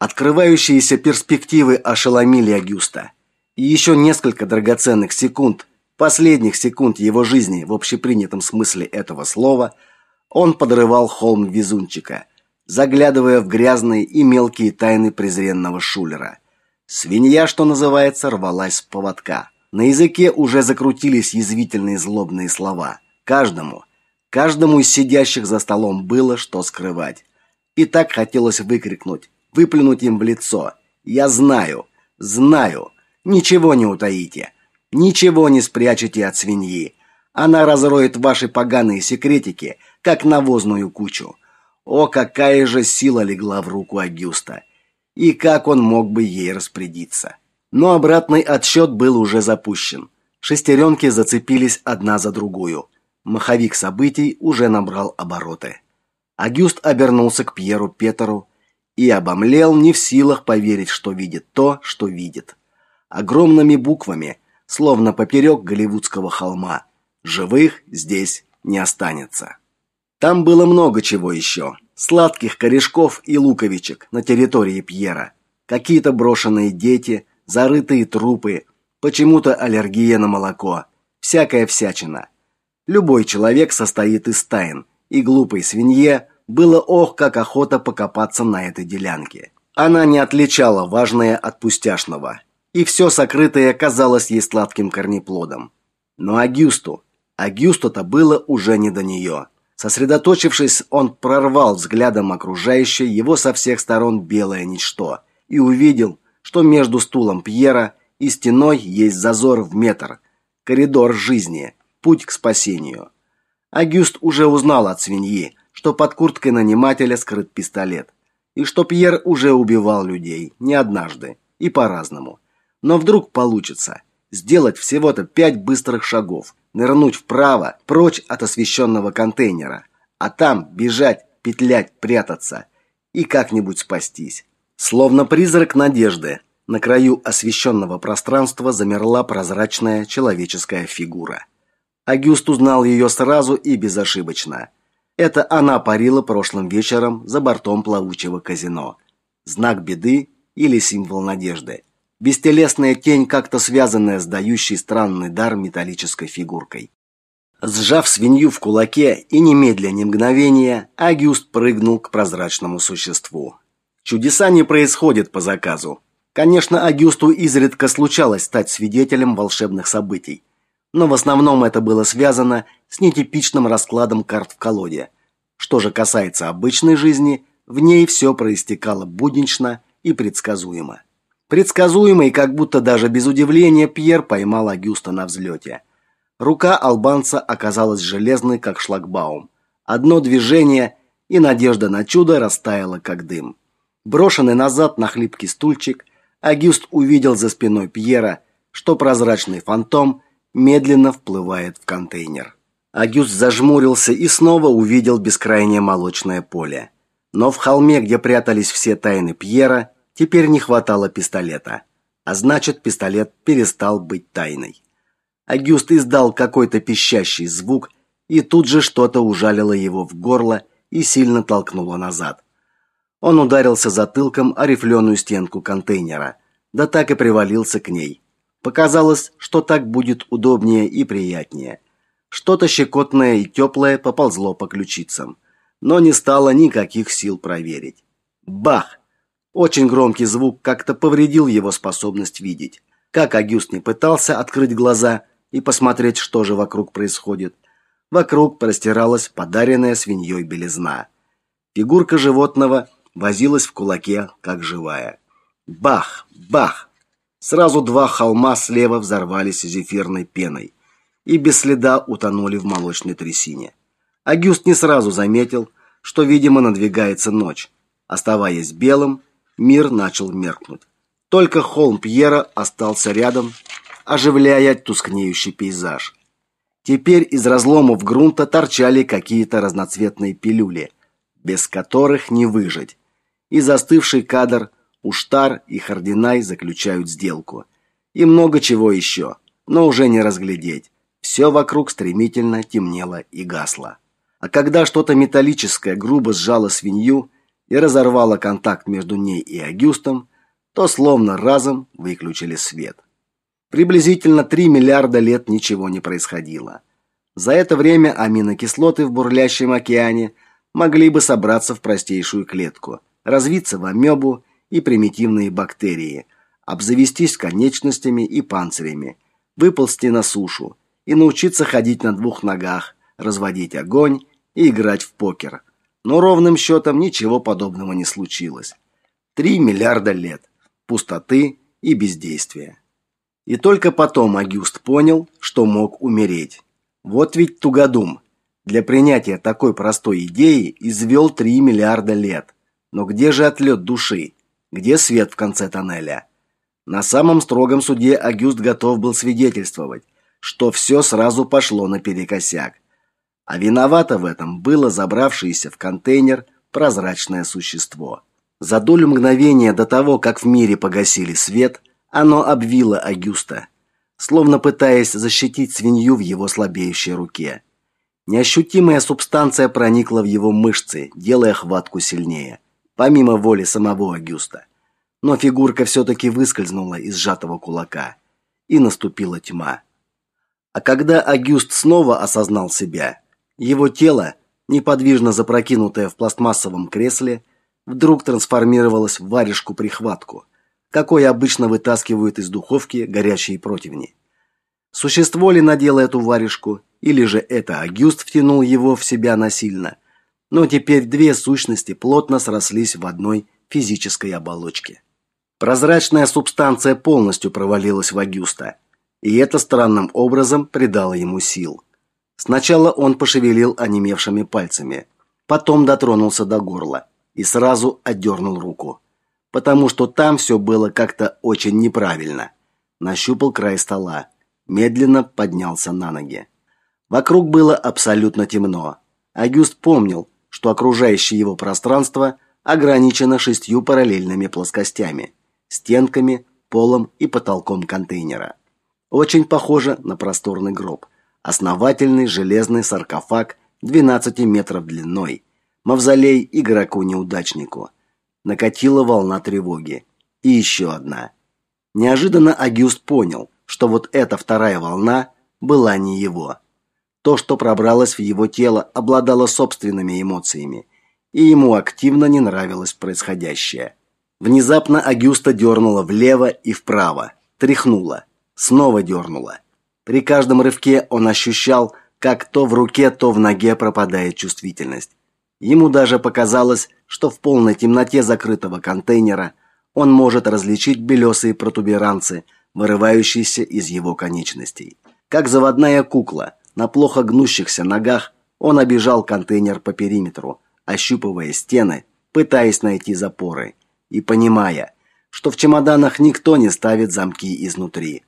Открывающиеся перспективы ошеломили Агюста. И еще несколько драгоценных секунд, последних секунд его жизни в общепринятом смысле этого слова, он подрывал холм везунчика, заглядывая в грязные и мелкие тайны презренного шулера. Свинья, что называется, рвалась с поводка. На языке уже закрутились язвительные злобные слова. Каждому, каждому из сидящих за столом было что скрывать. И так хотелось выкрикнуть выплюнуть им в лицо. Я знаю, знаю, ничего не утаите, ничего не спрячете от свиньи. Она разроет ваши поганые секретики, как навозную кучу. О, какая же сила легла в руку Агюста! И как он мог бы ей распорядиться? Но обратный отсчет был уже запущен. Шестеренки зацепились одна за другую. Маховик событий уже набрал обороты. Агюст обернулся к Пьеру Петеру и обомлел, не в силах поверить, что видит то, что видит. Огромными буквами, словно поперек голливудского холма, живых здесь не останется. Там было много чего еще. Сладких корешков и луковичек на территории Пьера. Какие-то брошенные дети, зарытые трупы, почему-то аллергия на молоко. Всякая всячина. Любой человек состоит из тайн, и глупой свинье было ох, как охота покопаться на этой делянке. Она не отличала важное от пустяшного, и все сокрытое казалось ей сладким корнеплодом. Но Агюсту, Агюсту-то было уже не до нее. Сосредоточившись, он прорвал взглядом окружающее его со всех сторон белое ничто и увидел, что между стулом Пьера и стеной есть зазор в метр, коридор жизни, путь к спасению. Агюст уже узнал от свиньи, что под курткой нанимателя скрыт пистолет, и что Пьер уже убивал людей не однажды и по-разному. Но вдруг получится сделать всего-то пять быстрых шагов, нырнуть вправо, прочь от освещенного контейнера, а там бежать, петлять, прятаться и как-нибудь спастись. Словно призрак надежды, на краю освещенного пространства замерла прозрачная человеческая фигура. Агюст узнал ее сразу и безошибочно – это она парила прошлым вечером за бортом плавучего казино. Знак беды или символ надежды. Бестелесная тень, как-то связанная с дающей странный дар металлической фигуркой. Сжав свинью в кулаке и немедля ни мгновения, Агюст прыгнул к прозрачному существу. Чудеса не происходят по заказу. Конечно, Агюсту изредка случалось стать свидетелем волшебных событий, но в основном это было связано с нетипичным раскладом карт в колоде. Что же касается обычной жизни, в ней все проистекало буднично и предсказуемо. Предсказуемо и как будто даже без удивления Пьер поймал Агюста на взлете. Рука албанца оказалась железной, как шлагбаум. Одно движение, и надежда на чудо растаяла, как дым. Брошенный назад на хлипкий стульчик, Агюст увидел за спиной Пьера, что прозрачный фантом медленно вплывает в контейнер. Агюст зажмурился и снова увидел бескрайнее молочное поле. Но в холме, где прятались все тайны Пьера, теперь не хватало пистолета. А значит, пистолет перестал быть тайной. Агюст издал какой-то пищащий звук, и тут же что-то ужалило его в горло и сильно толкнуло назад. Он ударился затылком о рифленую стенку контейнера, да так и привалился к ней. Показалось, что так будет удобнее и приятнее – что-то щекотное и теплое поползло по ключицам, но не стало никаких сил проверить. Бах! Очень громкий звук как-то повредил его способность видеть. Как Агюст не пытался открыть глаза и посмотреть, что же вокруг происходит, вокруг простиралась подаренная свиньей белизна. Фигурка животного возилась в кулаке, как живая. Бах! Бах! Сразу два холма слева взорвались зефирной пеной и без следа утонули в молочной трясине. Агюст не сразу заметил, что, видимо, надвигается ночь. Оставаясь белым, мир начал меркнуть. Только холм Пьера остался рядом, оживляя тускнеющий пейзаж. Теперь из разломов грунта торчали какие-то разноцветные пилюли, без которых не выжить. И застывший кадр Уштар и Хардинай заключают сделку. И много чего еще, но уже не разглядеть. Все вокруг стремительно темнело и гасло. А когда что-то металлическое грубо сжало свинью, и разорвало контакт между ней и Агюстом, то словно разом выключили свет. Приблизительно 3 миллиарда лет ничего не происходило. За это время аминокислоты в бурлящем океане могли бы собраться в простейшую клетку, развиться в амебу и примитивные бактерии, обзавестись конечностями и панцирями, выползти на сушу и научиться ходить на двух ногах, разводить огонь и играть в покер. Но ровным счетом ничего подобного не случилось. Три миллиарда лет пустоты и бездействия. И только потом Агюст понял, что мог умереть. Вот ведь тугодум. Для принятия такой простой идеи извел 3 миллиарда лет. Но где же отлет души? Где свет в конце тоннеля? На самом строгом суде Агюст готов был свидетельствовать, что все сразу пошло наперекосяк. А виновато в этом было забравшееся в контейнер прозрачное существо. За долю мгновения до того, как в мире погасили свет, оно обвило Агюста, словно пытаясь защитить свинью в его слабеющей руке. Неощутимая субстанция проникла в его мышцы, делая хватку сильнее, помимо воли самого Агюста. Но фигурка все-таки выскользнула из сжатого кулака, и наступила тьма. А когда Агюст снова осознал себя, его тело, неподвижно запрокинутое в пластмассовом кресле, вдруг трансформировалось в варежку-прихватку, какой обычно вытаскивают из духовки горячие противни. Существо ли надело эту варежку, или же это Агюст втянул его в себя насильно? Но теперь две сущности плотно срослись в одной физической оболочке. Прозрачная субстанция полностью провалилась в Агюста, и это странным образом придало ему сил. Сначала он пошевелил онемевшими пальцами, потом дотронулся до горла и сразу отдернул руку, потому что там все было как-то очень неправильно. Нащупал край стола, медленно поднялся на ноги. Вокруг было абсолютно темно. Агюст помнил, что окружающее его пространство ограничено шестью параллельными плоскостями: стенками, полом и потолком контейнера. Очень похоже на просторный гроб. Основательный железный саркофаг 12 метров длиной, Мавзолей игроку-неудачнику. Накатила волна тревоги. И еще одна. Неожиданно Агюст понял, что вот эта вторая волна была не его. То, что пробралось в его тело, обладало собственными эмоциями, и ему активно не нравилось происходящее. Внезапно Агюста дернула влево и вправо, тряхнула, снова дернула. При каждом рывке он ощущал, как то в руке, то в ноге пропадает чувствительность. Ему даже показалось, что в полной темноте закрытого контейнера он может различить белесые протуберанцы, вырывающиеся из его конечностей. Как заводная кукла, на плохо гнущихся ногах он обежал контейнер по периметру, ощупывая стены, пытаясь найти запоры и понимая, что в чемоданах никто не ставит замки изнутри.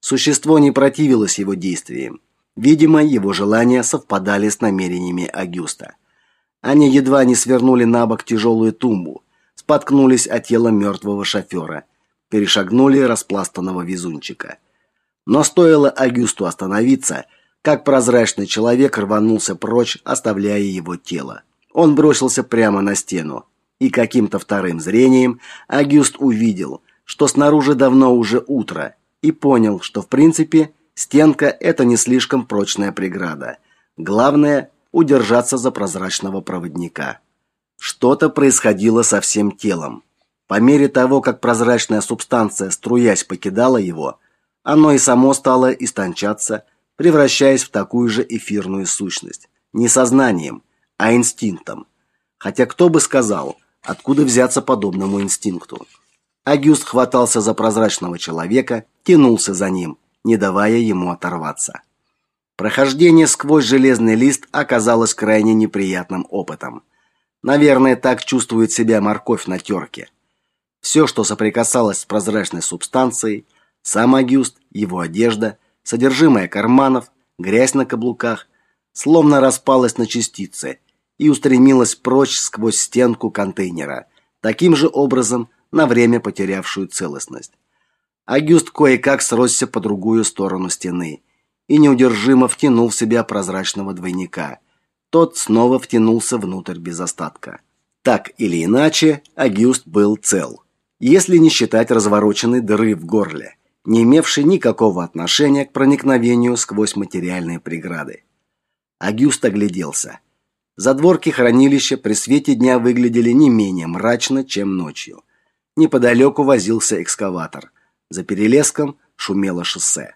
Существо не противилось его действиям. Видимо, его желания совпадали с намерениями Агюста. Они едва не свернули на бок тяжелую тумбу, споткнулись о тело мертвого шофера, перешагнули распластанного везунчика. Но стоило Агюсту остановиться, как прозрачный человек рванулся прочь, оставляя его тело. Он бросился прямо на стену, и каким-то вторым зрением Агюст увидел, что снаружи давно уже утро, и понял, что в принципе стенка это не слишком прочная преграда. Главное удержаться за прозрачного проводника. Что-то происходило со всем телом. По мере того, как прозрачная субстанция, струясь, покидала его, оно и само стало истончаться, превращаясь в такую же эфирную сущность, не сознанием, а инстинктом. Хотя кто бы сказал, откуда взяться подобному инстинкту? Агюст хватался за прозрачного человека, тянулся за ним, не давая ему оторваться. Прохождение сквозь железный лист оказалось крайне неприятным опытом. Наверное, так чувствует себя морковь на терке. Все, что соприкасалось с прозрачной субстанцией, сам Агюст, его одежда, содержимое карманов, грязь на каблуках, словно распалось на частицы и устремилось прочь сквозь стенку контейнера, таким же образом на время потерявшую целостность. Агюст кое-как сросся по другую сторону стены и неудержимо втянул в себя прозрачного двойника. Тот снова втянулся внутрь без остатка. Так или иначе, Агюст был цел, если не считать развороченной дыры в горле, не имевшей никакого отношения к проникновению сквозь материальные преграды. Агюст огляделся. Задворки хранилища при свете дня выглядели не менее мрачно, чем ночью. Неподалеку возился экскаватор. За перелеском шумело шоссе.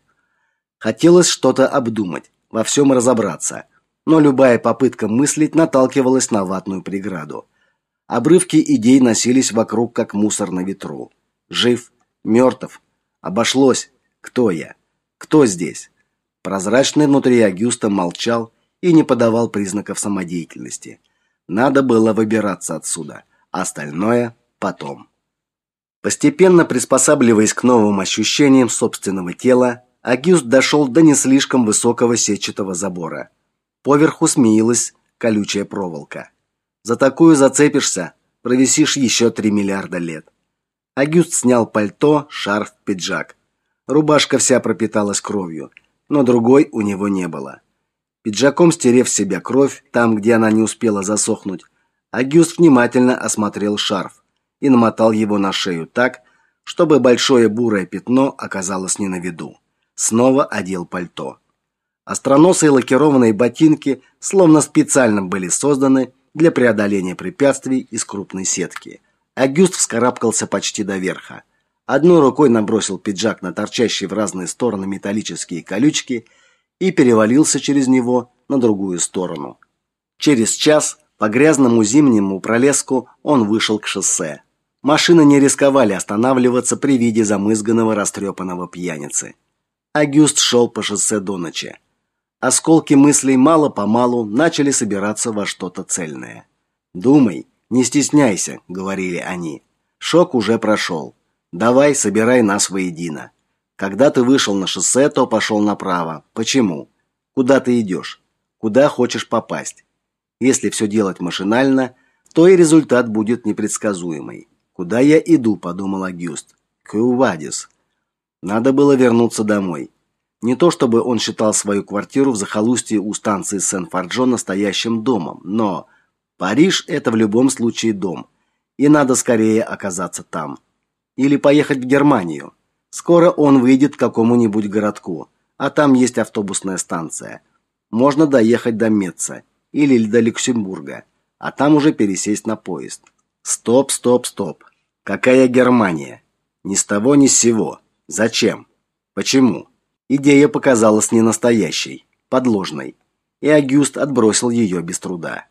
Хотелось что-то обдумать, во всем разобраться, но любая попытка мыслить наталкивалась на ватную преграду. Обрывки идей носились вокруг, как мусор на ветру. Жив, мертв, обошлось. Кто я? Кто здесь? Прозрачный внутри Агюста молчал и не подавал признаков самодеятельности. Надо было выбираться отсюда, остальное потом. Постепенно приспосабливаясь к новым ощущениям собственного тела, Агюст дошел до не слишком высокого сетчатого забора. Поверху смеялась колючая проволока. За такую зацепишься, провисишь еще три миллиарда лет. Агюст снял пальто, шарф, пиджак. Рубашка вся пропиталась кровью, но другой у него не было. Пиджаком стерев с себя кровь там, где она не успела засохнуть, Агюст внимательно осмотрел шарф и намотал его на шею так, чтобы большое бурое пятно оказалось не на виду. Снова одел пальто. Остроносые лакированные ботинки словно специально были созданы для преодоления препятствий из крупной сетки. Агюст вскарабкался почти до верха. Одной рукой набросил пиджак на торчащие в разные стороны металлические колючки и перевалился через него на другую сторону. Через час по грязному зимнему пролеску он вышел к шоссе. Машины не рисковали останавливаться при виде замызганного растрепанного пьяницы. Агюст шел по шоссе до ночи. Осколки мыслей мало-помалу начали собираться во что-то цельное. «Думай, не стесняйся», — говорили они. «Шок уже прошел. Давай, собирай нас воедино. Когда ты вышел на шоссе, то пошел направо. Почему? Куда ты идешь? Куда хочешь попасть? Если все делать машинально, то и результат будет непредсказуемый. Куда я иду, подумал Агюст. К Увадис. Надо было вернуться домой. Не то чтобы он считал свою квартиру в захолустье у станции Сен-Фарджо настоящим домом, но Париж это в любом случае дом, и надо скорее оказаться там. Или поехать в Германию. Скоро он выйдет к какому-нибудь городку, а там есть автобусная станция. Можно доехать до Меца или до Люксембурга, а там уже пересесть на поезд. Стоп, стоп, стоп. Какая Германия? Ни с того ни с сего. Зачем? Почему? Идея показалась не настоящей, подложной, и Агюст отбросил ее без труда.